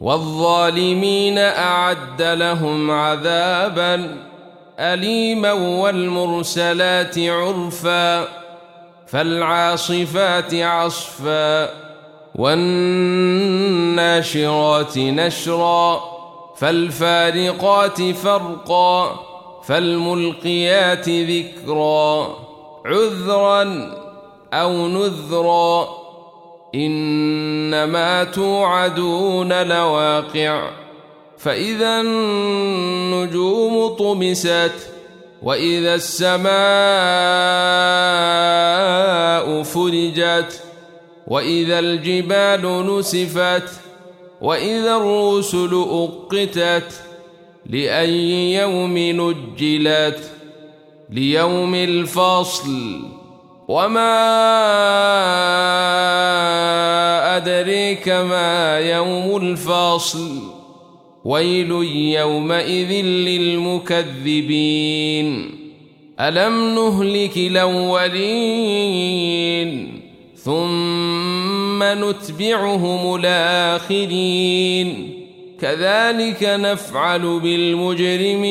والظالمين أعد لهم عذابا أليما والمرسلات عرفا فالعاصفات عصفا والناشرات نشرا فالفارقات فرقا فالملقيات ذكرا عذرا أو نذرا إنما توعدون لواقع. فإذا النجوم طمست وإذا السماء فرجت وإذا الجبال نسفت وإذا الرسل أقتت لأي يوم نجلت؟ ليوم الفصل. وما أدريك ما يوم الفصل ويل يومئذ للمكذبين ألم نهلك الأولين ثم نتبعهم الآخرين كذلك نفعل بالمجرمين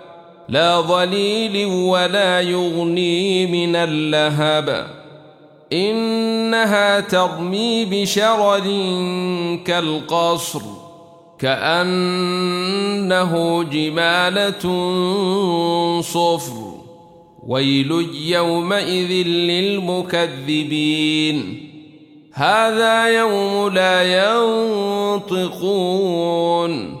لا ظليل ولا يغني من اللهب. إنها ترمي بشرر كالقصر كأنه جمالة صفر. ويل يومئذ للمكذبين. هذا يوم لا ينطقون.